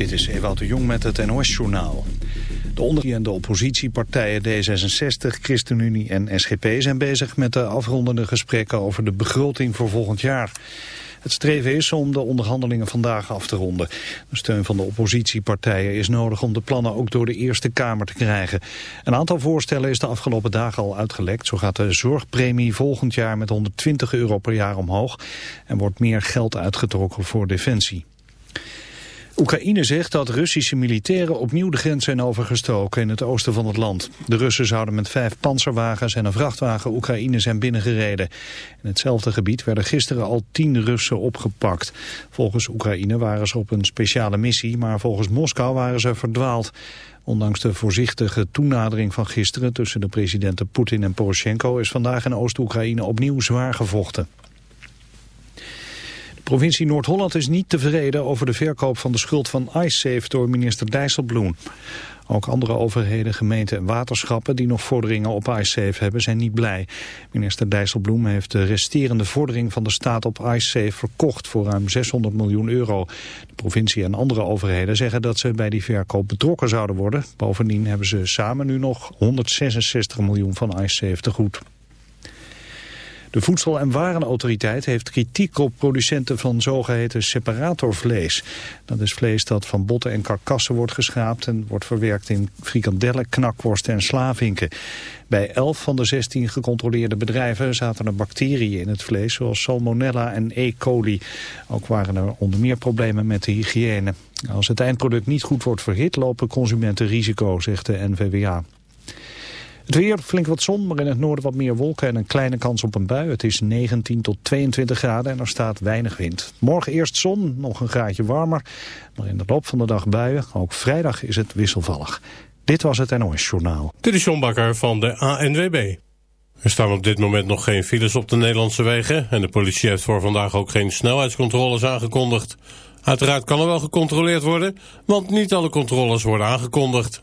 Dit is Ewout de Jong met het NOS-journaal. De onder- en de oppositiepartijen D66, ChristenUnie en SGP zijn bezig met de afrondende gesprekken over de begroting voor volgend jaar. Het streven is om de onderhandelingen vandaag af te ronden. De steun van de oppositiepartijen is nodig om de plannen ook door de Eerste Kamer te krijgen. Een aantal voorstellen is de afgelopen dagen al uitgelekt. Zo gaat de zorgpremie volgend jaar met 120 euro per jaar omhoog en wordt meer geld uitgetrokken voor defensie. Oekraïne zegt dat Russische militairen opnieuw de grens zijn overgestoken in het oosten van het land. De Russen zouden met vijf panzerwagens en een vrachtwagen Oekraïne zijn binnengereden. In hetzelfde gebied werden gisteren al tien Russen opgepakt. Volgens Oekraïne waren ze op een speciale missie, maar volgens Moskou waren ze verdwaald. Ondanks de voorzichtige toenadering van gisteren tussen de presidenten Poetin en Poroshenko is vandaag in Oost-Oekraïne opnieuw zwaar gevochten. Provincie Noord-Holland is niet tevreden over de verkoop van de schuld van IceSafe door minister Dijsselbloem. Ook andere overheden, gemeenten en waterschappen die nog vorderingen op IceSafe hebben zijn niet blij. Minister Dijsselbloem heeft de resterende vordering van de staat op IceSafe verkocht voor ruim 600 miljoen euro. De provincie en andere overheden zeggen dat ze bij die verkoop betrokken zouden worden. Bovendien hebben ze samen nu nog 166 miljoen van IceSafe te goed. De Voedsel- en Warenautoriteit heeft kritiek op producenten van zogeheten separatorvlees. Dat is vlees dat van botten en karkassen wordt geschraapt en wordt verwerkt in frikandellen, knakworsten en slavinken. Bij 11 van de 16 gecontroleerde bedrijven zaten er bacteriën in het vlees zoals salmonella en E. coli. Ook waren er onder meer problemen met de hygiëne. Als het eindproduct niet goed wordt verhit lopen consumenten risico, zegt de NVWA. Het weer, flink wat zon, maar in het noorden wat meer wolken en een kleine kans op een bui. Het is 19 tot 22 graden en er staat weinig wind. Morgen eerst zon, nog een graadje warmer, maar in de loop van de dag buien. Ook vrijdag is het wisselvallig. Dit was het NOS Journaal. Dit is John Bakker van de ANWB. Er staan op dit moment nog geen files op de Nederlandse wegen... en de politie heeft voor vandaag ook geen snelheidscontroles aangekondigd. Uiteraard kan er wel gecontroleerd worden, want niet alle controles worden aangekondigd.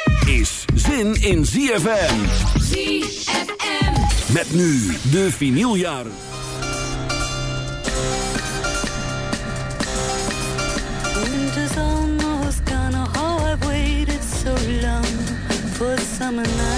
is zin in ZFM. ZFM. Met nu de vinyljaren. Winter's almost gone, oh, I've waited so long for summer nights.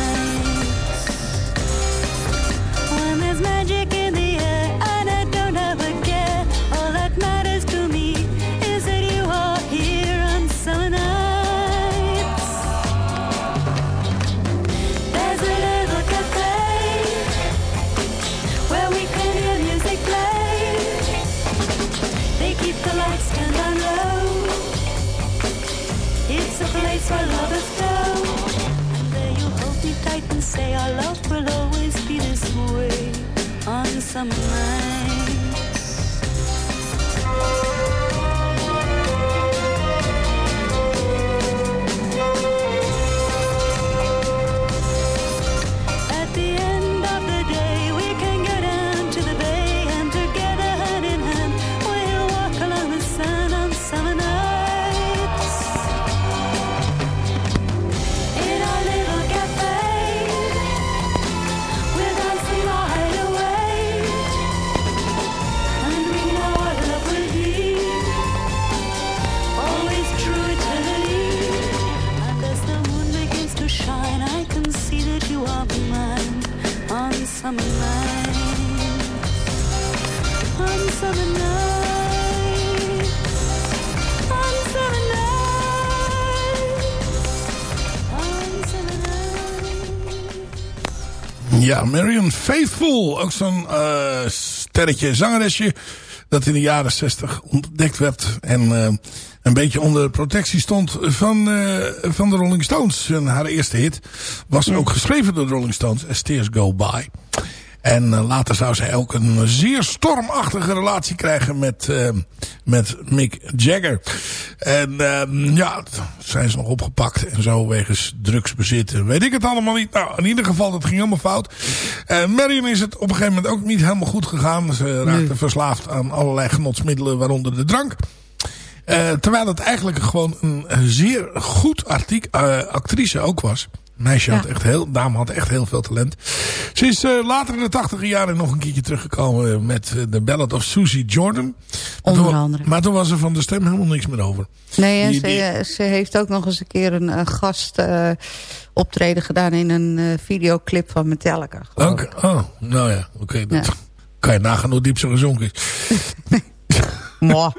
Summer Ja, Marion Faithful. Ook zo'n eh, sterretje zangeresje. Dat in de jaren 60 ontdekt werd. En eh, een beetje onder protectie stond van, eh, van de Rolling Stones. En haar eerste hit was ook geschreven door de Rolling Stones. As Tears Go By. En eh, later zou zij ook een zeer stormachtige relatie krijgen met, eh, met Mick Jagger. En eh, ja, zijn ze nog opgepakt en zo wegens drugsbezit. en Weet ik het allemaal niet. Nou, in ieder geval, dat ging helemaal fout. Uh, Marion is het op een gegeven moment ook niet helemaal goed gegaan. Ze raakte verslaafd aan allerlei genotsmiddelen, waaronder de drank. Uh, terwijl het eigenlijk gewoon een zeer goed artiek, uh, actrice ook was. Meisje had echt heel, dame had echt heel veel talent. Ze is uh, later in de tachtige jaren nog een keertje teruggekomen met uh, de Ballad of Susie Jordan. Maar Onder toen- andere. Maar toen was er van de stem helemaal niks meer over. Nee, en Die- ze, die- eh, ze heeft ook nog eens een keer een eh, gast eh, optreden gedaan in een eh, videoclip van Metallica. Oké, oh, nou ja, oké. dat Ja. kan je nagaan hoe diep ze gezonken is. Mwah.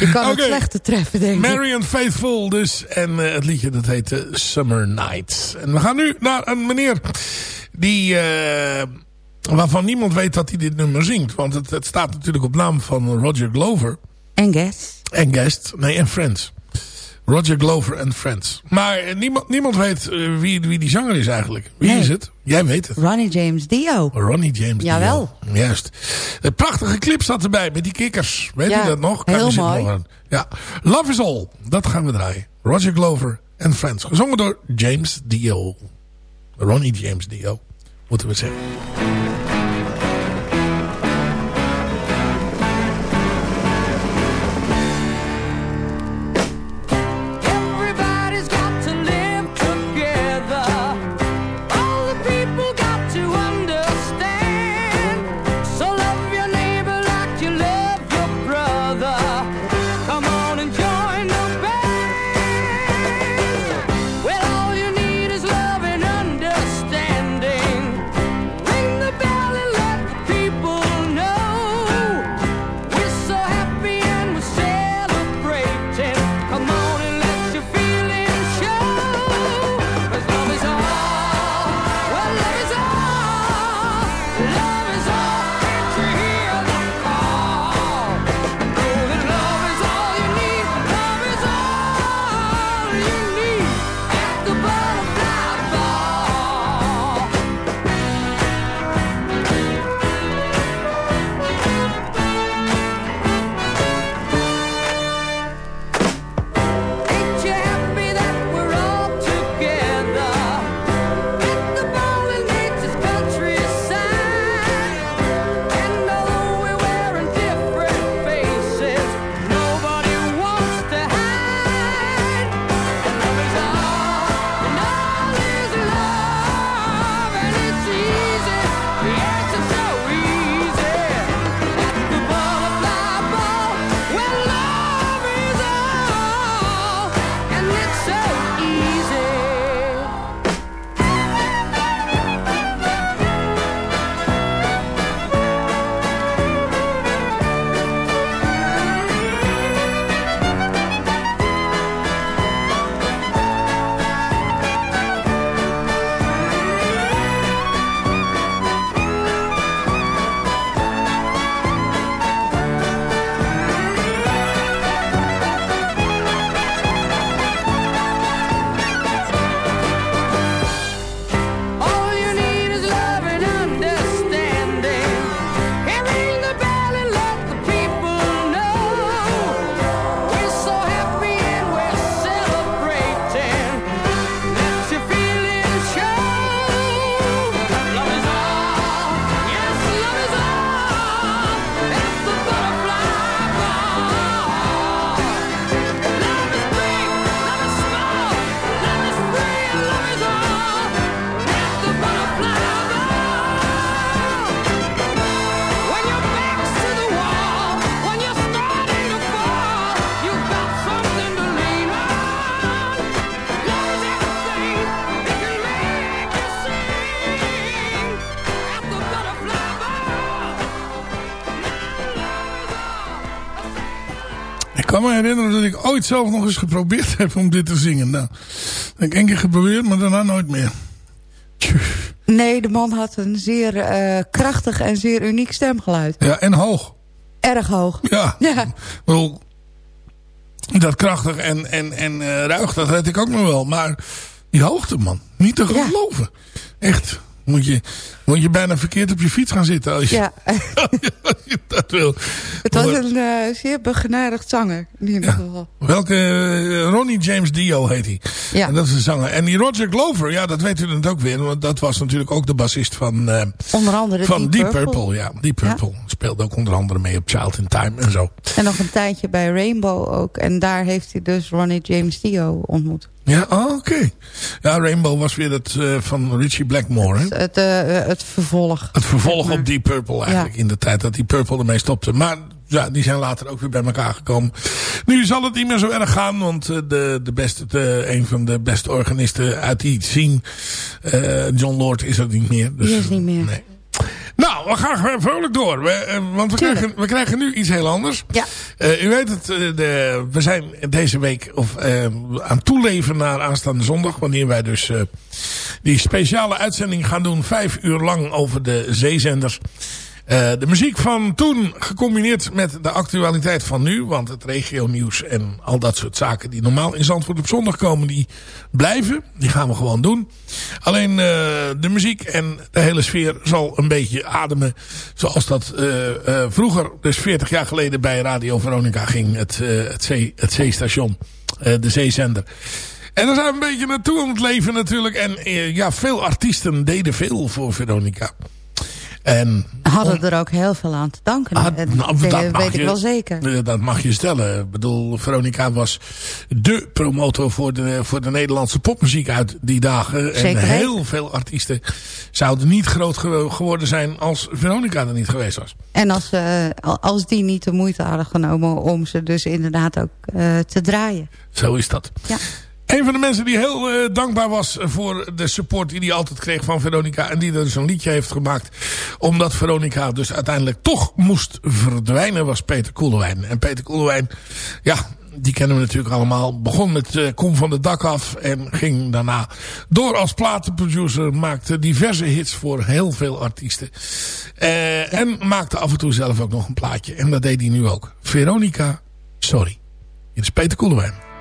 Je kan het slechte treffen, denk ik. Marion Faithful dus. En eh, het liedje dat heet Summer Nights. En we gaan nu naar een meneer die... eh, waarvan niemand weet dat hij dit nummer zingt. Want het, het staat natuurlijk op naam van Roger Glover. En guess. En Guest. Nee, en Friends. Roger Glover en Friends. Maar niemand, niemand weet eh, wie, wie die zanger is eigenlijk. Wie Nee. is het? Jij weet het. Ronnie James Dio. Ronnie James Jawel. Dio. Juist. Een prachtige clip zat erbij met die kikkers. Weet Ja, je dat nog? heel er zit mooi. nog. Ja. Love is All. Dat gaan we draaien. Roger Glover en Friends. Gezongen door James Dio. Ronnie James Dio. Moeten we zeggen. Kan me herinneren dat ik ooit zelf nog eens geprobeerd heb om dit te zingen. Nou, dat heb ik één keer geprobeerd, maar daarna nooit meer. Nee, de man had een zeer eh, krachtig en zeer uniek stemgeluid. Ja, en hoog. Erg hoog. Ja. Ja. Wel, dat krachtig en, en, en eh, ruig, dat weet ik ook nog wel. Maar die hoogte, man. Niet te geloven. Echt. Moet je, moet je bijna verkeerd op je fiets gaan zitten als je, Ja, als je dat wil. het was een eh, zeer begenadigd zanger. In ieder geval. Welke eh, Ronnie James Dio heet hij. Ja. En dat is de zanger. En die Roger Glover, ja, dat weet u dan ook weer. Want dat was natuurlijk ook de bassist van, eh, Onder andere van Deep Deep Purple. Purple. Ja, Deep Purple. Speelde ook onder andere mee op Child in Time en zo. En nog een tijdje bij Rainbow ook. En daar heeft hij dus Ronnie James Dio ontmoet. Ja, oh, oké. Ja, Rainbow was weer het eh, van Richie Blackmore. Hè? Het, eh, het vervolg. Het vervolg op Deep Purple eigenlijk. In de tijd dat die Purple ermee stopte. Maar ja, die zijn later ook weer bij elkaar gekomen. Nu zal het niet meer zo erg gaan. Want eh, de, de beste, de, een van de beste organisten uit die scene. eh, John Lord is er niet meer. Dus, Die is niet meer. Nee. Nou, we gaan vrolijk door. We, eh, want we Tuurlijk. krijgen, we krijgen nu iets heel anders. Ja. Eh, u weet het, eh, de, we zijn deze week of, aan toeleven naar aanstaande zondag. Wanneer wij dus die speciale uitzending gaan doen. Vijf uur lang over de zeezenders. Eh, de muziek van toen gecombineerd met de actualiteit van nu. Want het regionieuws en al dat soort zaken die normaal in Zandvoort op zondag komen. Die blijven. Die gaan we gewoon doen. Alleen eh, de muziek en de hele sfeer zal een beetje ademen. Zoals dat eh, vroeger, dus 40 jaar geleden bij Radio Veronica ging. Het, het, zee, het zeestation. de zeezender. En daar zijn we een beetje naartoe aan het leven natuurlijk. En ja, veel artiesten deden veel voor Veronica. En Hadden er ook heel veel aan te danken. En nou, dat weet ik wel zeker. Dat mag je stellen. Ik bedoel, Veronica was de promotor voor de, voor de Nederlandse popmuziek uit die dagen. Zeker en heel veel artiesten zouden niet groot ge- geworden zijn als Veronica er niet geweest was. En als, eh, als die niet de moeite hadden genomen om ze dus inderdaad ook eh, te draaien. Zo is dat. Ja. Een van de mensen die heel eh, dankbaar was voor de support die hij altijd kreeg van Veronica. En die er dus een liedje heeft gemaakt. Omdat Veronica dus uiteindelijk toch moest verdwijnen was Peter Koelewijn. En Peter Koelewijn, ja, die kennen we natuurlijk allemaal. Begon met eh, Kom van de dak af. En ging daarna door als platenproducer. Maakte diverse hits voor heel veel artiesten. Eh, En maakte af en toe zelf ook nog een plaatje. En dat deed hij nu ook. Veronica, sorry. Dit is Peter Koelewijn.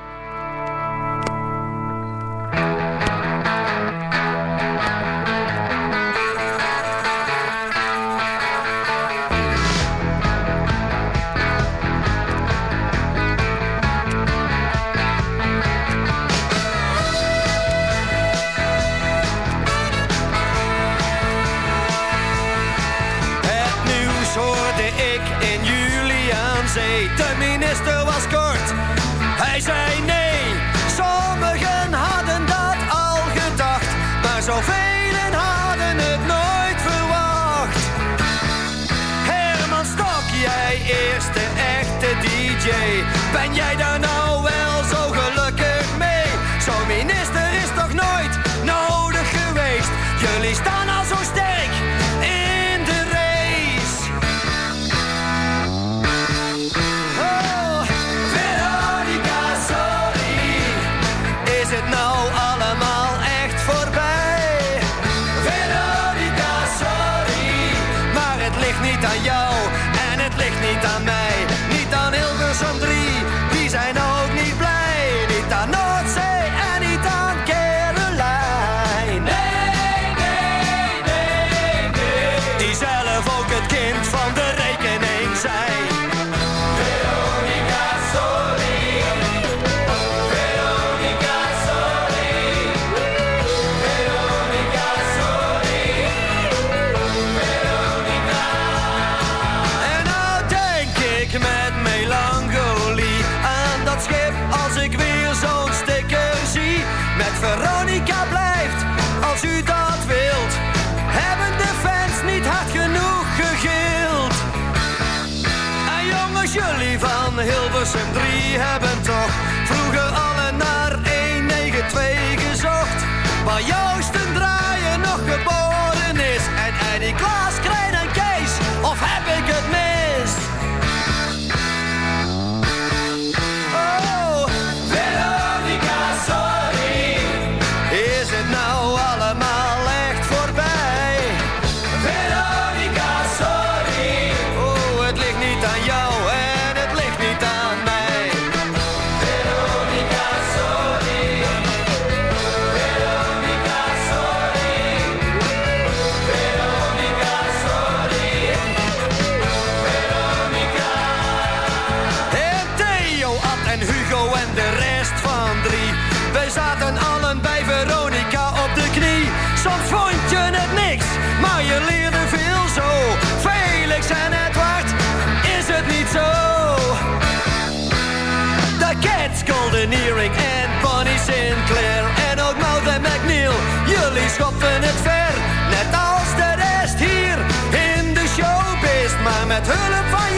En Bonnie Sinclair. En ook Mouth en McNeil, jullie schoppen het ver. Net als de rest hier in de showbiz, maar met hulp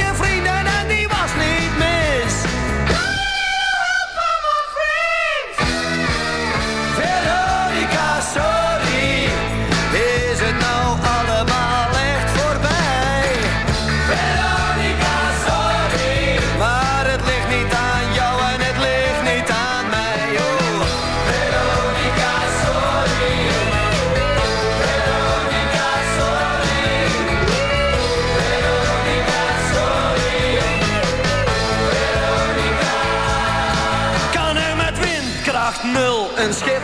skip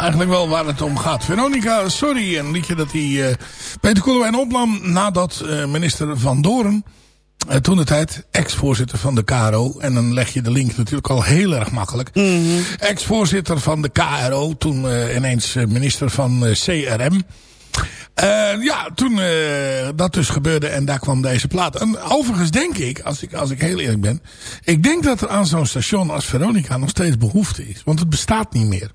Eigenlijk wel waar het om gaat. Veronica, sorry. Een liedje dat hij eh, Peter Koelewijn opnam nadat eh, minister Van Doren... eh, toen de tijd ex-voorzitter van de KRO. En dan leg je de link natuurlijk al heel erg makkelijk. Ex-voorzitter van de KRO. Toen ineens minister van CRM. Ja, toen dat dus gebeurde en daar kwam deze plaat. En overigens denk ik, als ik, als ik heel eerlijk ben... Ik denk dat er aan zo'n station als Veronica nog steeds behoefte is. Want het bestaat niet meer.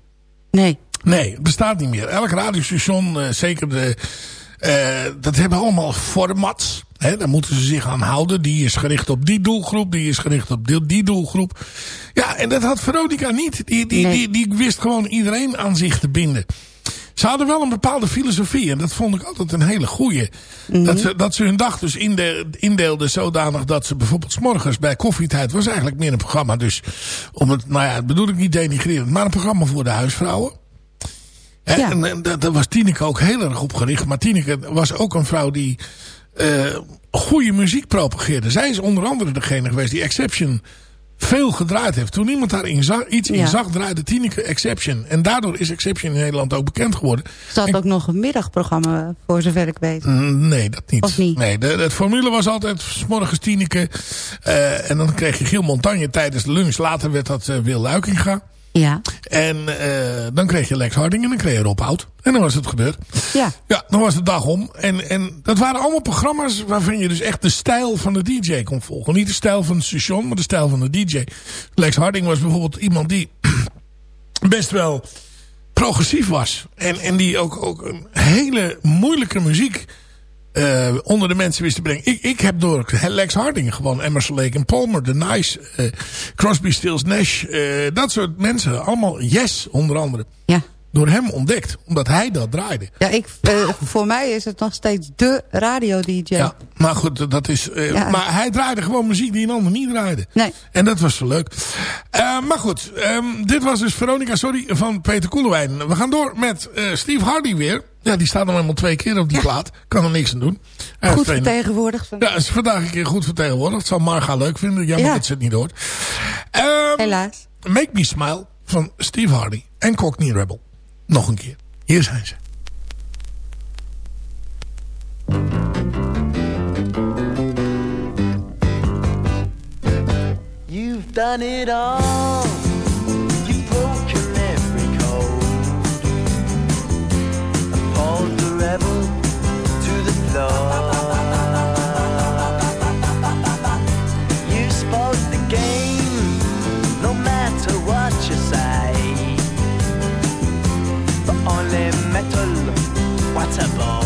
Nee. Nee, het bestaat niet meer. Elk radiostation, eh, zeker de... eh, dat hebben allemaal formats. Hè, daar moeten ze zich aan houden. Die is gericht op die doelgroep. Die is gericht op die, die doelgroep. Ja, en dat had Veronica niet. Die, die, die, die wist gewoon iedereen aan zich te binden. Ze hadden wel een bepaalde filosofie. En dat vond ik altijd een hele goeie. dat, ze, dat ze hun dag dus inde, indeelden zodanig dat ze bijvoorbeeld 's morgens bij koffietijd... was eigenlijk meer een programma. Dus om het, nou ja, dat bedoel ik niet denigrerend. Maar een programma voor de huisvrouwen. Hè, En, en daar was Tineke ook heel erg op gericht. Maar Tineke was ook een vrouw die eh goede muziek propageerde. Zij is onder andere degene geweest die Exception veel gedraaid heeft. Toen iemand daar in zag, iets in Ja. zag, draaide Tineke Exception. En daardoor is Exception in Nederland ook bekend geworden. Zat ook nog een middagprogramma, voor zover ik weet. Mm, Nee, dat niet. Of niet? Nee, de, de formule was altijd 's morgens Tineke. eh, en dan kreeg je Giel Montagne tijdens de lunch. Later werd dat eh, Wil Luikinga. Ja. En eh, dan kreeg je Lex Harding en dan kreeg je Rob Oud. En dan was het gebeurd. Ja. Ja, dan was de dag om. En, en dat waren allemaal programma's waarvan je dus echt de stijl van de DJ kon volgen. Niet de stijl van het station, maar de stijl van de DJ. Lex Harding was bijvoorbeeld iemand die best wel progressief was. En, en die ook, ook een hele moeilijke muziek eh, onder de mensen wist te brengen. Ik, ik heb door Lex Harding gewoon Emerson Lake en Palmer, The Nice, eh, Crosby, Stills, Nash. eh, dat soort mensen. Allemaal Yes, onder andere. Ja. Door hem ontdekt. Omdat hij dat draaide. Ja, ik, voor mij is het nog steeds de radio-dj. Ja, maar goed, dat is... Ja. Maar hij draaide gewoon muziek die een ander niet draaide. Nee. En dat was zo leuk. Maar goed, ehm, dit was dus Veronica Sorry van Peter Koelewijn. We gaan door met Steve Hardy weer. Ja, die staat nog helemaal twee keer op die plaat. Kan er niks aan doen. Hij Goed vertegenwoordigd. Ja, is vandaag een keer goed vertegenwoordigd. Zal Marga leuk vinden. Jammer Ja. dat ze het niet hoort. Ehm, Helaas. Make Me Smile van Steve Hardy en Cockney Rebel. Nog een keer. Hier zijn ze. You've done it all. Floor. You spoke the game, no matter what you say. Only metal, what a bore.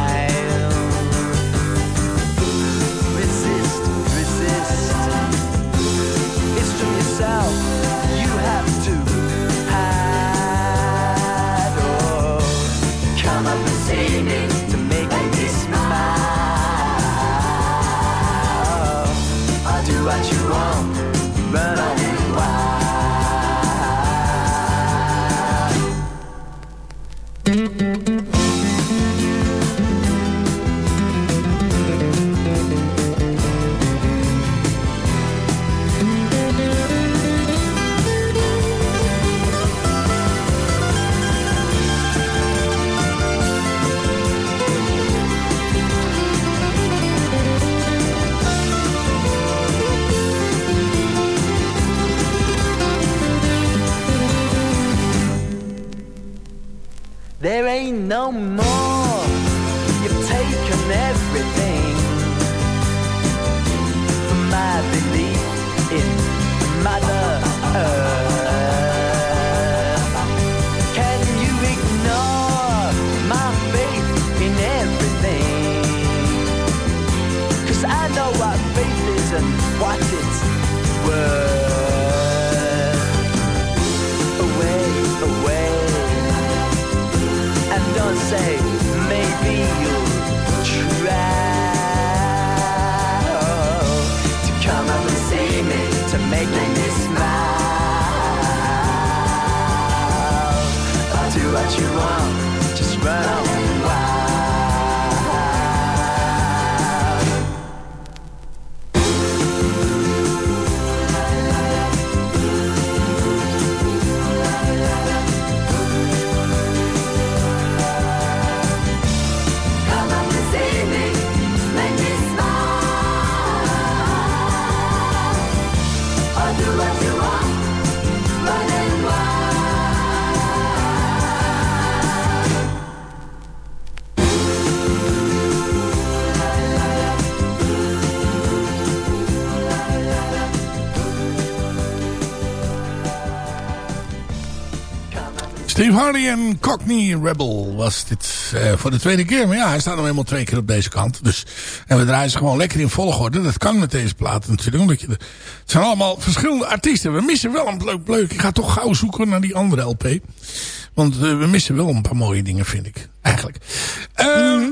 myself do what you Steve Hardy en Cockney Rebel was dit eh, voor de tweede keer. Maar ja, hij staat nog eenmaal twee keer op deze kant. Dus, en we draaien ze gewoon lekker in volgorde. Dat kan met deze platen natuurlijk. Omdat je het zijn allemaal verschillende artiesten. We missen wel een leuk leuk. Ik ga toch gauw zoeken naar die andere LP. Want eh, we missen wel een paar mooie dingen, vind ik. Eigenlijk. Ehm,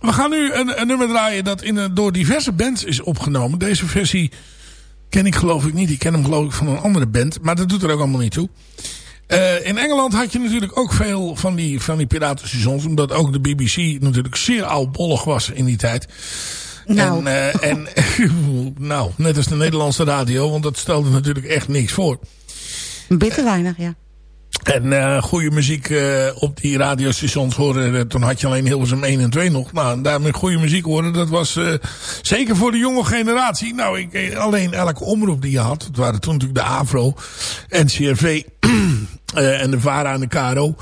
We gaan nu een, een nummer draaien dat in, door diverse bands is opgenomen. Deze versie ken ik geloof ik niet. Ik ken hem geloof ik van een andere band. Maar dat doet er ook allemaal niet toe. Eh, in Engeland had je natuurlijk ook veel van die, van die piratenstations. Omdat ook de BBC natuurlijk zeer oudbollig was in die tijd. Nou. En, eh, en nou, net als de Nederlandse radio. Want dat stelde natuurlijk echt niks voor. Bitter weinig, ja. En eh goede muziek op die radiostations horen. toen had je alleen Hilversum 1 en 2 nog. Nou, en daarmee goede muziek horen. Dat was zeker voor de jonge generatie. Nou, ik, alleen elke omroep die je had. Het waren toen natuurlijk de AVRO, NCRV eh, en de VARA en de KRO.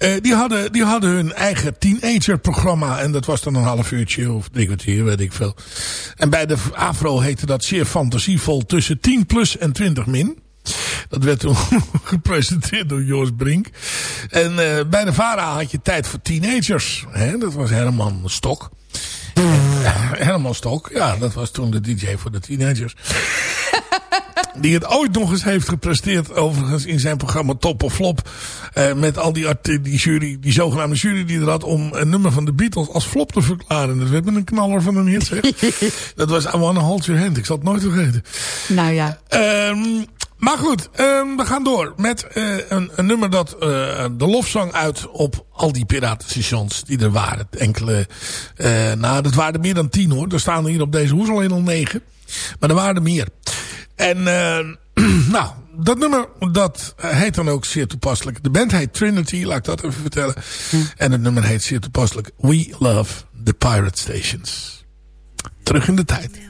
Eh, die, hadden, die hadden hun eigen teenager-programma. En dat was dan een half uurtje of drie kwartier, weet ik veel. En bij de AVRO heette dat zeer fantasievol tussen 10 plus en 20 min. Dat werd toen gepresenteerd door Joost Brink. En eh, bij de VARA had je tijd voor teenagers. Hè? Dat was Herman Stok. En, eh, Herman Stok, ja, dat was toen de DJ voor de teenagers. Die het ooit nog eens heeft gepresteerd, overigens, in zijn programma Top of Flop. Eh, met al die, die, jury, die zogenaamde jury die er had om een nummer van de Beatles als flop te verklaren. Dat werd met een knaller van een hit, zeg. dat was I Wanna Hold Your Hand. Ik zal het nooit vergeten. Nou ja. Ehm, maar goed, ehm, we gaan door met eh, een, een nummer dat eh, de lofzang uit op al die piratenstations die er waren. Enkele, eh, nou dat waren er meer dan tien hoor. Er staan hier op deze hoes alleen al negen. Maar er waren er meer. En eh, nou, dat nummer dat heet dan ook zeer toepasselijk. De band heet Trinity, laat ik dat even vertellen. En het nummer heet zeer toepasselijk We Love the Pirate Stations. Terug in de tijd.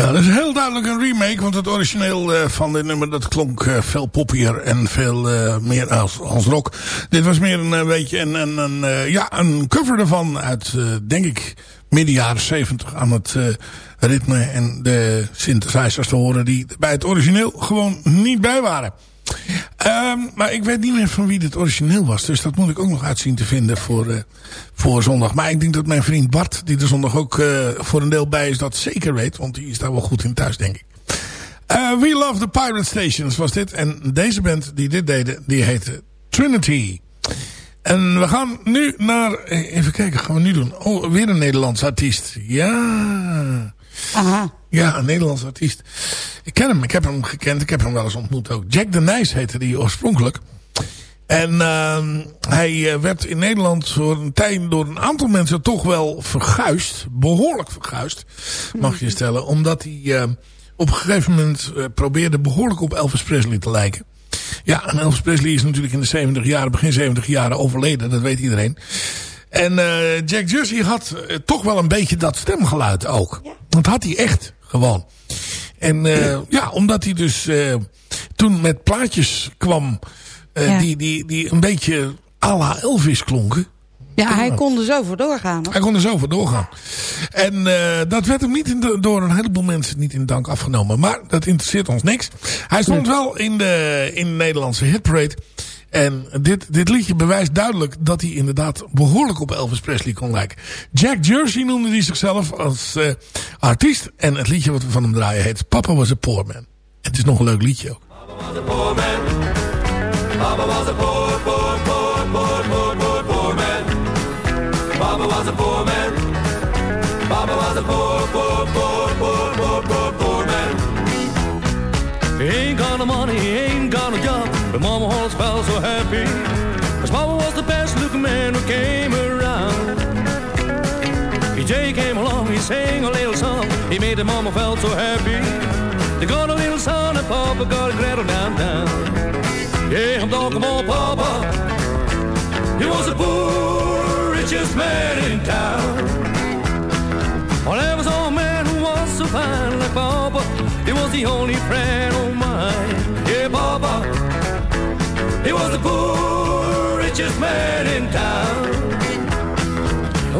Ja, dat is heel duidelijk een remake. Want het origineel eh, van dit nummer dat klonk eh, veel poppier en veel eh, meer als, als rock. Dit was meer een beetje een, een, een, ja, een cover ervan uit, denk ik, midden jaren zeventig aan het ritme en de synthesizers te horen die bij het origineel gewoon niet bij waren. Ehm, maar ik weet niet meer van wie dit origineel was. Dus dat moet ik ook nog uitzien te vinden voor, eh, voor zondag. Maar ik denk dat mijn vriend Bart, die er zondag ook eh, voor een deel bij is, dat zeker weet. Want die is daar wel goed in thuis, denk ik. Eh, We Love the Pirate Stations was dit. En deze band die dit deden, die heette Trinity. En we gaan nu naar... Even kijken, gaan we nu doen? Oh, weer een Nederlands artiest. Ja... Aha. Ja, een Nederlands artiest. Ik ken hem, ik heb hem gekend, ik heb hem wel eens ontmoet ook. Jack de Nijs heette die oorspronkelijk. En ehm, hij eh, werd in Nederland voor een tijd door een aantal mensen toch wel verguisd. Behoorlijk verguisd, mag je stellen. Omdat hij eh, op een gegeven moment eh, probeerde behoorlijk op Elvis Presley te lijken. Ja, en Elvis Presley is natuurlijk in de 70 jaren, begin 70 jaren overleden. Dat weet iedereen. En eh, Jack Jersey had toch wel een beetje dat stemgeluid ook. Dat had hij echt, gewoon. En eh, ja, omdat hij dus eh, toen met plaatjes kwam... eh, Ja. die, die, die een beetje à la Elvis klonken. Ja, hij kon er zo voor doorgaan. hoor. Hij kon er zo voor doorgaan. En eh, dat werd hem niet in de- door een heleboel mensen niet in dank afgenomen. Maar dat interesseert ons niks. Hij stond wel in de, in de Nederlandse hitparade. En dit, dit liedje bewijst duidelijk dat hij inderdaad behoorlijk op Elvis Presley kon lijken. Jack Jersey noemde hij zichzelf als eh, artiest. En het liedje wat we van hem draaien heet Papa Was a Poor Man. Het is nog een leuk liedje ook. Papa was a poor, poor, poor, poor, poor, poor, poor man. Papa was a poor man. Papa was a poor, poor, poor, poor, poor, poor, poor man. He ain't got no money, he ain't got no but Mama always felt so happy. Cause Papa was the best looking man who came around. PJ came along, he sang a little song, he made the Mama felt so happy. They got a little son and Papa got a gretel downtown. Yeah, I'm talking about Papa. He was the poor, richest man in town. Well, there was a man who was so fine like Papa. He was the only friend of mine. He was the poor, richest man in town.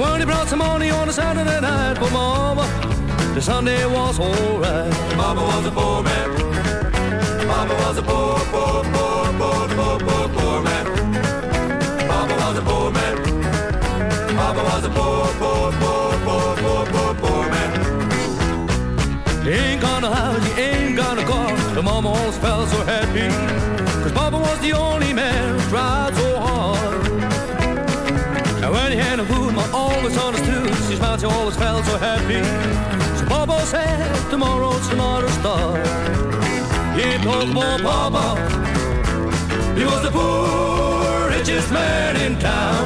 When he brought some money on a Saturday night for Mama, the Sunday was alright. Papa was a poor man. Papa was a poor, poor, poor, poor, poor, poor, poor man. Papa was a poor man. Papa was a poor, poor, poor, poor, poor, poor, poor man. He ain't got a house, he ain't got a car. The mama always felt so happy. The only man who tried so hard. And when he had food, Mom always understood. She smiled, she always felt so happy. So Papa said, tomorrow's another start. He told more Papa. He was the poor, richest man in town.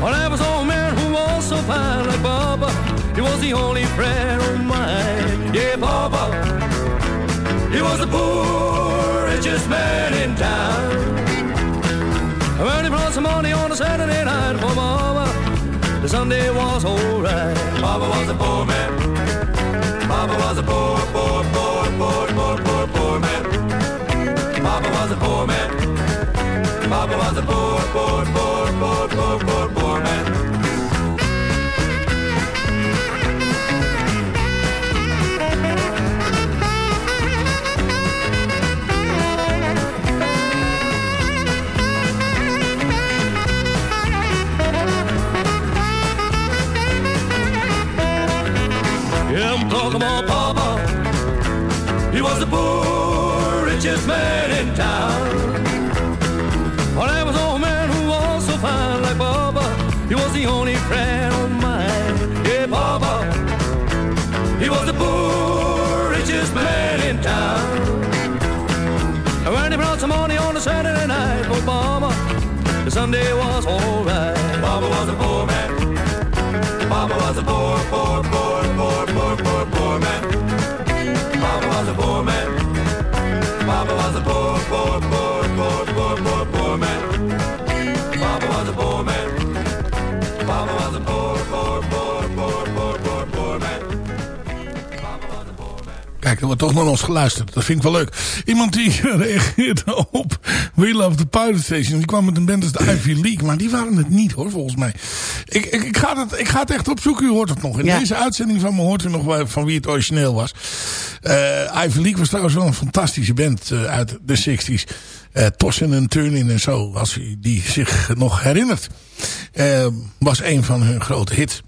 Well, there was old man who was so fine like Papa. He was the only friend of mine. Yeah, Papa. He was the poor, richest man in town. He brought some money on a Saturday night for Mama, the Sunday was alright. Papa was a poor man. Papa was a poor, poor, poor, poor, poor, poor, poor man. Papa was a poor man. Papa was a poor, the Sunday was alright. Papa was a poor man. Papa was a poor, poor, poor, poor, poor, poor, poor man. Papa was a poor man. Papa was a poor, poor, poor, poor, poor, poor, poor man. Papa was a poor man. Papa was a poor, poor, poor, poor, poor, poor, poor man. er wordt toch naar ons geluisterd. Dat vind ik wel leuk. Iemand die reageerde op We Love the Pirate Station. Die kwam met een band als de Ivy League. Maar die waren het niet hoor, volgens mij. Ik, ik, ik, ga, het, ik ga het echt opzoeken. U hoort het nog. In Ja. deze uitzending van me hoort u nog wel van wie het origineel was. Eh Ivy League was trouwens wel een fantastische band eh, uit de 60s. Eh Tossen en Turnin en zo. Als u die zich nog herinnert. Was een van hun grote hits.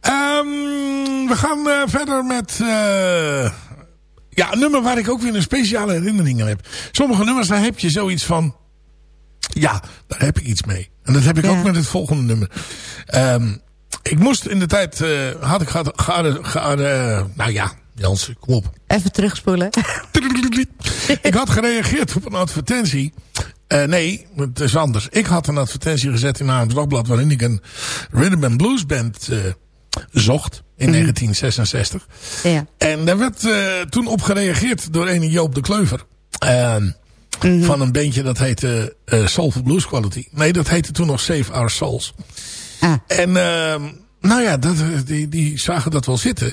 Ehm, we gaan verder met... ja, een nummer waar ik ook weer een speciale herinnering aan heb. Sommige nummers, daar heb je zoiets van... Ja, daar heb ik iets mee. En dat heb ik Ja. ook met het volgende nummer. Ehm, ik moest in de tijd... eh, had ik gehad... gehad- gehad- eh, nou ja, Jansen, kom op. Even terugspoelen. ik had gereageerd op een advertentie. Eh, nee, het is anders. Ik had een advertentie gezet in Haarlems Dagblad... waarin ik een rhythm and blues band zocht in 1966. Ja. En daar werd eh, toen op gereageerd door een Joop de Kleuver. Ehm, Van een bandje dat heette eh Soulful Blues Quality. Nee, dat heette toen nog Save Our Souls. Ah. En ehm, nou ja, dat, die, die zagen dat wel zitten.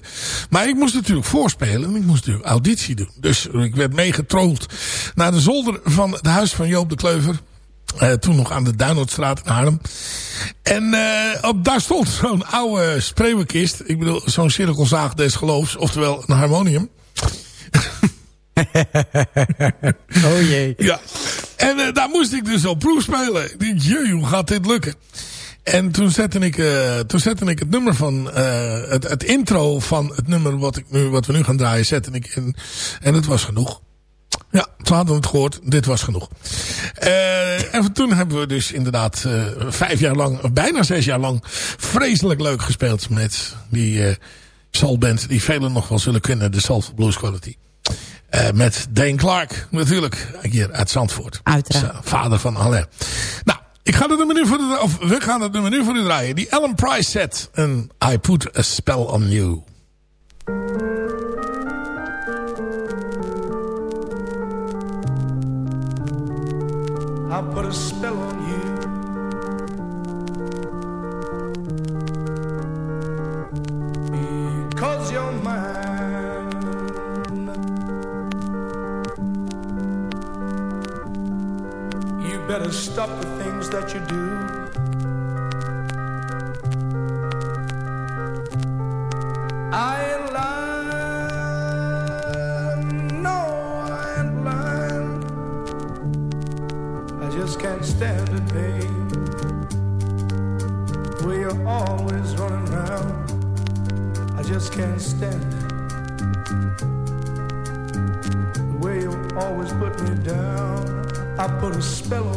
Maar ik moest natuurlijk voorspelen. En ik moest natuurlijk auditie doen. Dus ik werd meegetrold naar de zolder van het huis van Joop de Kleuver. Eh, toen nog aan de Duinoordstraat in Haarlem. En eh, op, daar stond zo'n oude spreeuwenkist. Ik bedoel, zo'n cirkelzaag des geloofs. Oftewel een harmonium. Oh jee. Ja. En eh, daar moest ik dus op proef spelen. Ik dacht, jee, hoe gaat dit lukken? En toen zette ik, toen zette ik het nummer van, het, het intro van het nummer wat, ik nu, wat we nu gaan draaien, zette ik in. En het was genoeg. Ja, toen hadden we het gehoord. Dit was genoeg. Eh, en toen hebben we dus inderdaad eh, vijf jaar lang, bijna zes jaar lang, vreselijk leuk gespeeld met die eh soulband die velen nog wel zullen kennen, de Soulful Blues Quality. Met Dane Clark, natuurlijk, hier uit Zandvoort. Uiteraard. Vader van Alain. Nou, ik ga het nummer nu voor de, of we gaan het nummer nu voor u draaien. Die Ellen Price set. En I Put a Spell on You. I put a spell on you. Because you're mine. You better stop the things that you do. Put a spell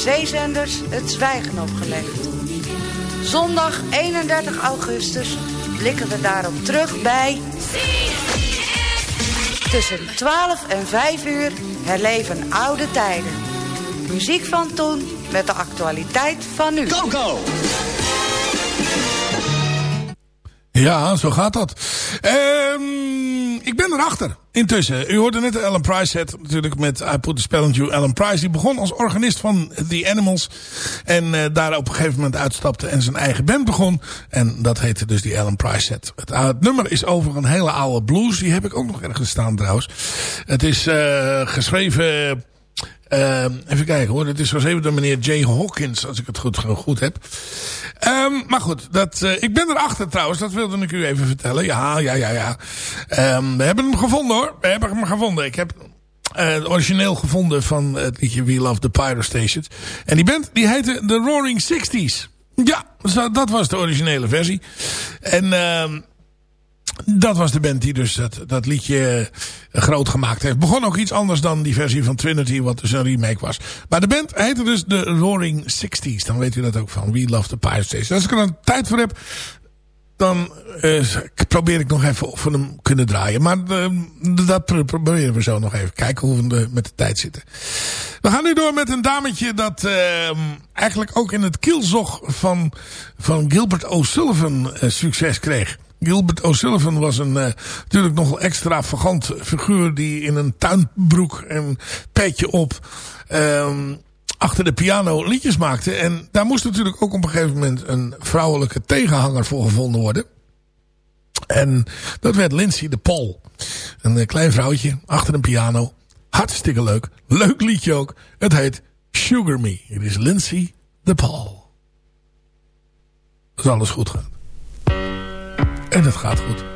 zeezenders het zwijgen opgelegd. Zondag 31 augustus blikken we daarop terug bij... Tussen 12 en 5 uur herleven oude tijden. Muziek van toen met de actualiteit van nu. Coco! Ja, zo gaat dat. Ehm, ik ben erachter. Intussen, u hoorde net de Alan Price set natuurlijk met I Put the Spell on You. Alan Price, die begon als organist van The Animals. En eh, daar op een gegeven moment uitstapte en zijn eigen band begon. En dat heette dus die Alan Price set. Het, het nummer is over een hele oude blues. Die heb ik ook nog ergens staan trouwens. Het is eh, geschreven... eh, even kijken hoor. Het is geschreven door meneer Jay Hawkins, als ik het goed, goed heb. Ehm, maar goed, dat, eh, ik ben erachter trouwens. Dat wilde ik u even vertellen. Ja, ja, ja, ja. Ehm, we hebben hem gevonden hoor. We hebben hem gevonden. Ik heb eh, het origineel gevonden van het liedje We Love the Pyro Stations. En die band die heette The Roaring Sixties. Ja, dat was de originele versie. En ehm, dat was de band die dus dat, dat liedje eh, groot gemaakt heeft. Begon ook iets anders dan die versie van Trinity, wat dus een remake was. Maar de band heette dus de Roaring Sixties. Dan weet u dat ook van We Love the Pirate Station. Als ik er een tijd voor heb, dan eh, probeer ik nog even we hem kunnen draaien. Maar eh, dat pro- proberen we zo nog even. Kijken hoe we met de tijd zitten. We gaan nu door met een dametje dat eh, eigenlijk ook in het kielzog van, van Gilbert O'Sullivan eh, succes kreeg. Gilbert O'Sullivan was een eh, natuurlijk nogal extravagant figuur die in een tuinbroek en petje op ehm, achter de piano liedjes maakte. En daar moest natuurlijk ook op een gegeven moment een vrouwelijke tegenhanger voor gevonden worden. En dat werd Lindsay de Paul. Een eh, klein vrouwtje achter een piano. Hartstikke leuk. Leuk liedje ook. Het heet Sugar Me. Het is Lindsay de Paul. Als alles goed gaat. En het gaat goed.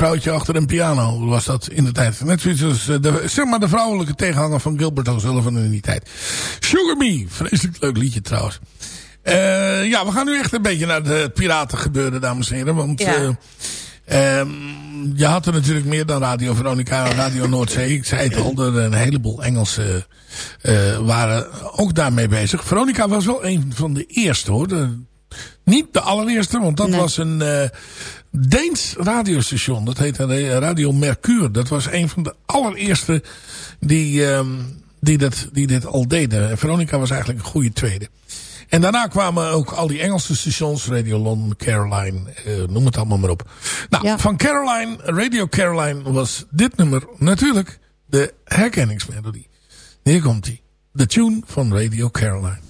Vrouwtje achter een piano was dat in de tijd. Net zoiets als eh, de, zeg maar de vrouwelijke tegenhanger van Gilbert O'Sullivan in die tijd. Sugar Me, vreselijk leuk liedje trouwens. Eh, ja, we gaan nu echt een beetje naar de piraten gebeuren, dames en heren. Want Ja. eh, ehm, je had er natuurlijk meer dan Radio Veronica en Radio Noordzee. Ik zei het al, er een heleboel Engelse eh, waren ook daarmee bezig. Veronica was wel een van de eerste hoor. De- niet de allereerste, want dat Nee. was een Deens radiostation. Dat heette eh, Radio Mercure. Dat was een van de allereerste die, ehm, die, dat, die dit al deden. En Veronica was eigenlijk een goede tweede. En daarna kwamen ook al die Engelse stations. Radio London, Caroline, eh, noem het allemaal maar op. Nou, van Caroline, Radio Caroline was dit nummer natuurlijk de herkenningsmelodie. Hier komt hij. De tune van Radio Caroline.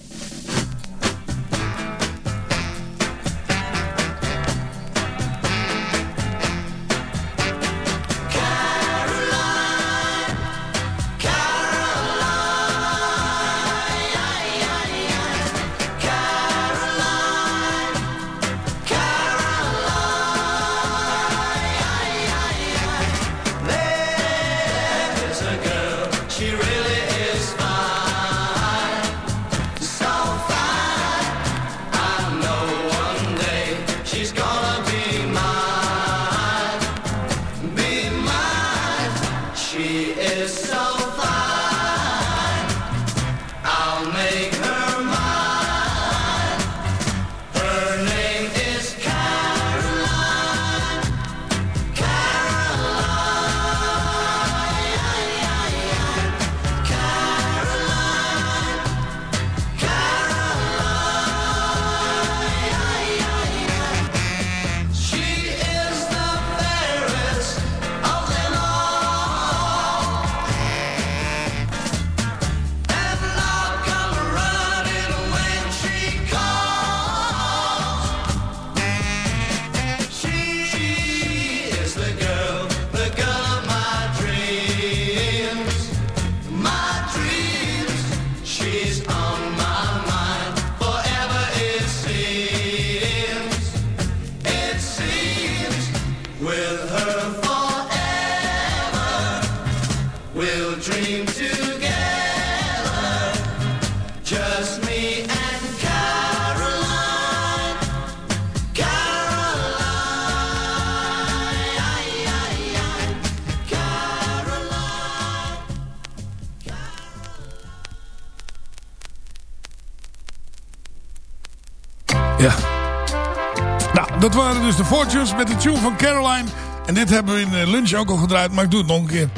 Dat waren dus de Fortunes met de tune van Caroline. En dit hebben we in de lunch ook al gedraaid, maar ik doe het nog een keer.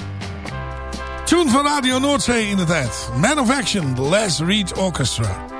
Tune van Radio Noordzee in de tijd. Man of Action, The Les Reed Orchestra.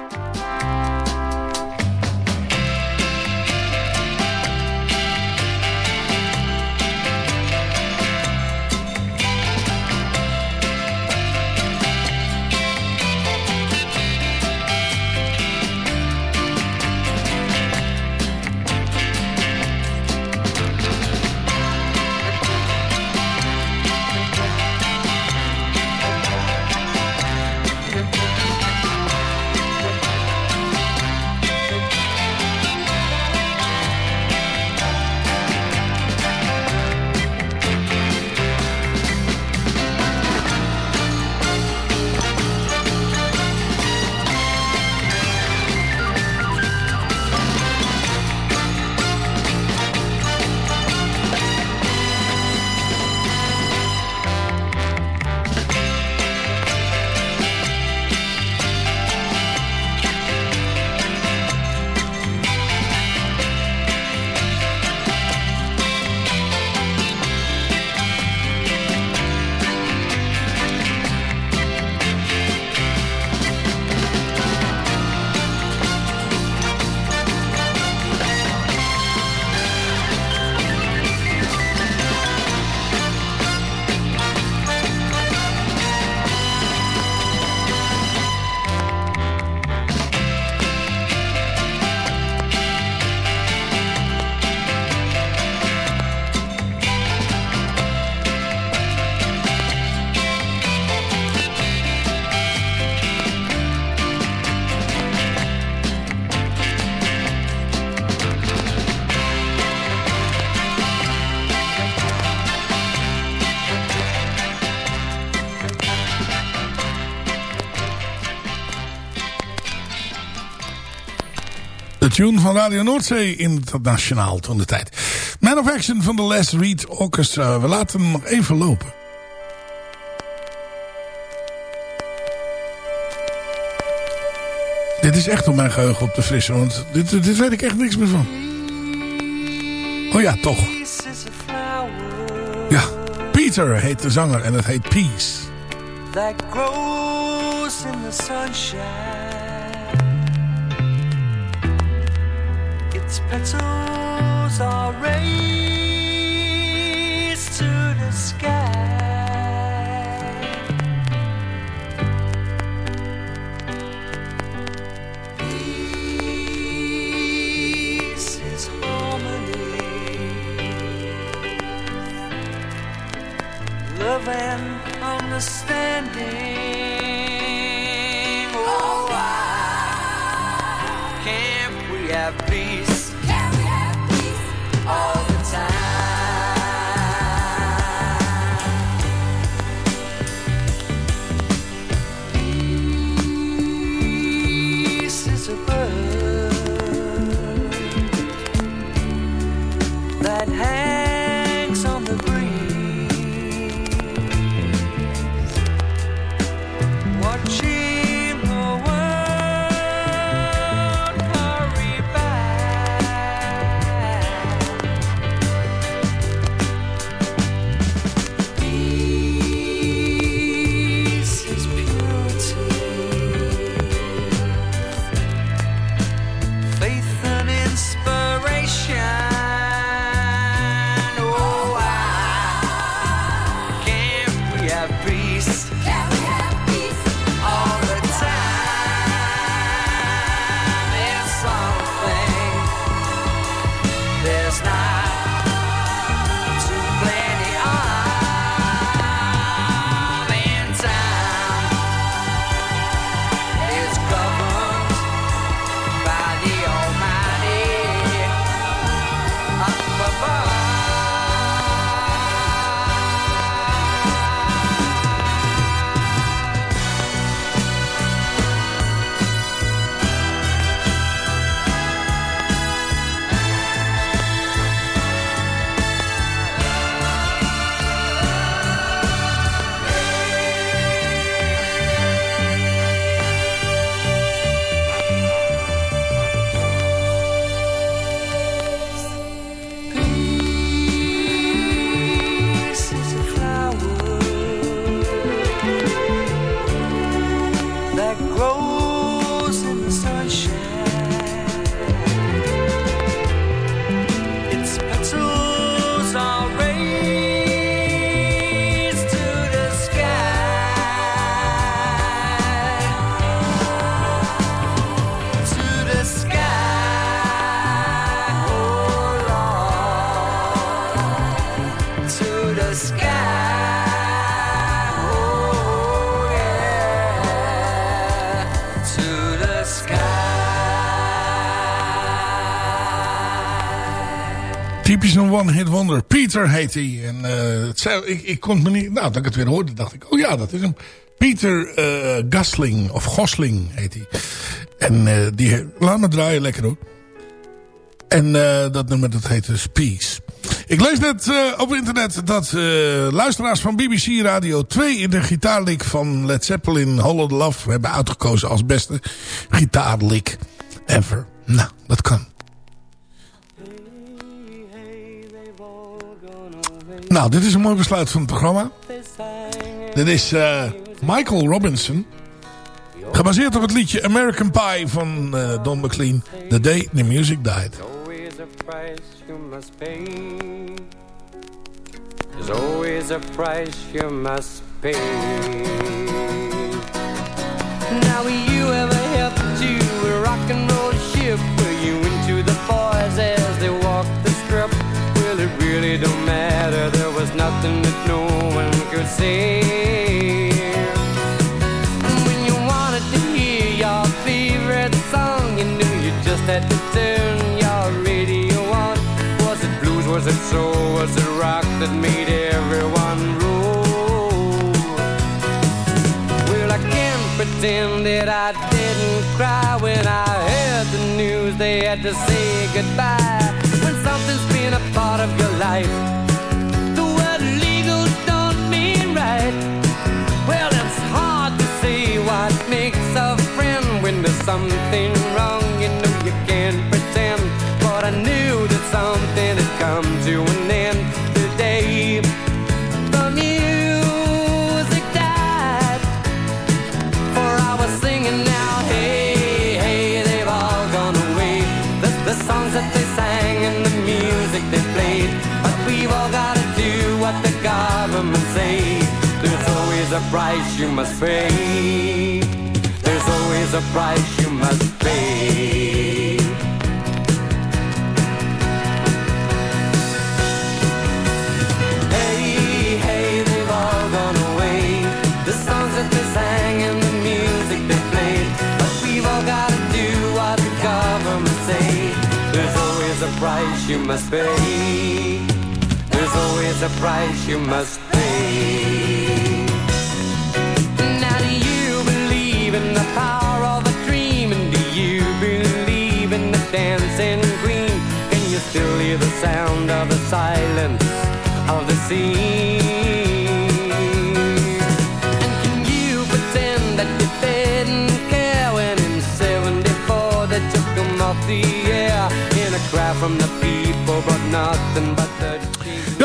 Tune van Radio Noordzee internationaal toen de tijd. Man of Action van de Les Reed Orchestra. We laten hem nog even lopen. Dit is echt om mijn geheugen op te frissen, want dit, dit weet ik echt niks meer van. Oh ja, toch. Ja, Peter heet de zanger en het heet Peace. that grows in the sunshine. Petals are raised to the sky. Peace is harmony. love and understanding. Peter heet hij. En eh, het zei, ik, ik kon me niet... Nou, dat ik het weer hoorde, dacht ik... Oh ja, dat is hem. Peter eh Gosling. Of Gosling heet hij. En eh, die... Laat me draaien, lekker hoor. En dat nummer dat heet dus Peace. Ik lees net op internet dat luisteraars van BBC Radio 2 in de gitaarlik van Led Zeppelin Hollow Love hebben uitgekozen als beste gitaarlik ever. Nou, dat kan. Nou, dit is een mooi besluit van het programma. Dit is eh, Michael Robinson. Gebaseerd op het liedje American Pie van eh, Don McLean. The Day the Music Died. There's always a price you must pay. Now, you ever help to a rock and roll ship? Were you into the boys as they walked really don't matter. There was nothing that no one could say. When you wanted to hear your favorite song, you knew you just had to turn your radio on. Was it blues? Was it soul? Was it rock that made everyone roll? Well, I can't pretend that I didn't cry when I heard the news they had to say goodbye. Something's been a part of your life, the word legal don't mean right. Well, it's hard to say what makes a friend when there's something wrong. You know you can't pretend, but I knew price you must pay. There's always a price you must pay. Hey, hey, they've all gone away. The songs that they sang and the music they played. But we've all got to do what the government say. There's always a price you must pay. There's always a price you must dancing queen? Can you still hear the sound of the silence of the sea? And can you pretend that you didn't care when in 74 they took them off the air? In a cry from the people, but nothing but the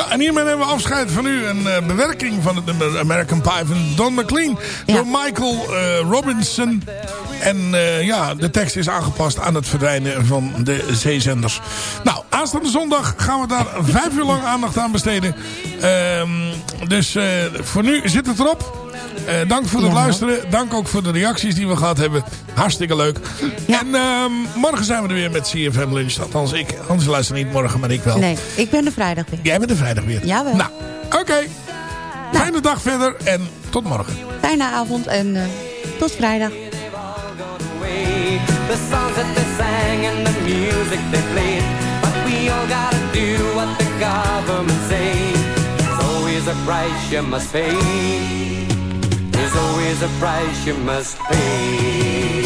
Ja, en hiermee nemen we afscheid van u. Een eh, bewerking van het nummer American Pie van Don McLean. Door Michael eh, Robinson. En eh, ja, de tekst is aangepast aan het verdwijnen van de zeezenders. Nou, aanstaande zondag gaan we daar vijf uur lang aandacht aan besteden. Ehm, dus voor nu zit het erop. Eh, dank voor het Ja. luisteren. Dank ook voor de reacties die we gehad hebben. Hartstikke leuk. En ehm, morgen zijn we er weer met CFM Lunch. Althans ik. Anders luister niet morgen, maar ik wel. Nee, ik ben er vrijdag weer. Jij bent er vrijdag weer. Jawel. Nou, oké. Fijne dag verder en tot morgen. Fijne avond en eh, tot vrijdag. The songs that they sang and the music they played. But we all gotta do what the government say. There's always a price you must pay. There's always a price you must pay.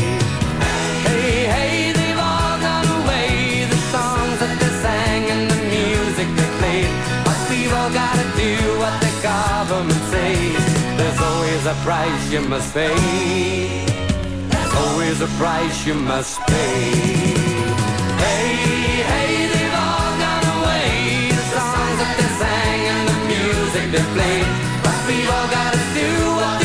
Hey, hey, they've all gone away. The songs that they sang and the music they played. But we've all gotta do what the government says. There's always a price you must pay. There's always a price you must pay. Hey, hey, they've all gone away. The songs that they sang and the music they played. But we've all got to do what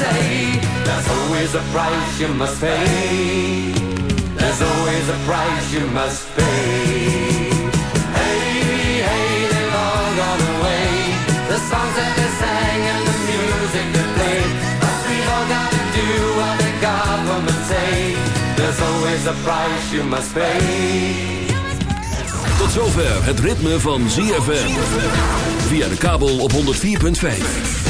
say. There's always a price you must pay. There's always a price you must pay. Hey, hey, they've all gone away. The songs that they sang and the music they played. But we've all got to do what the government say. There's always a price you must pay. Tot zover het ritme van ZFM. Via de kabel op 104.5.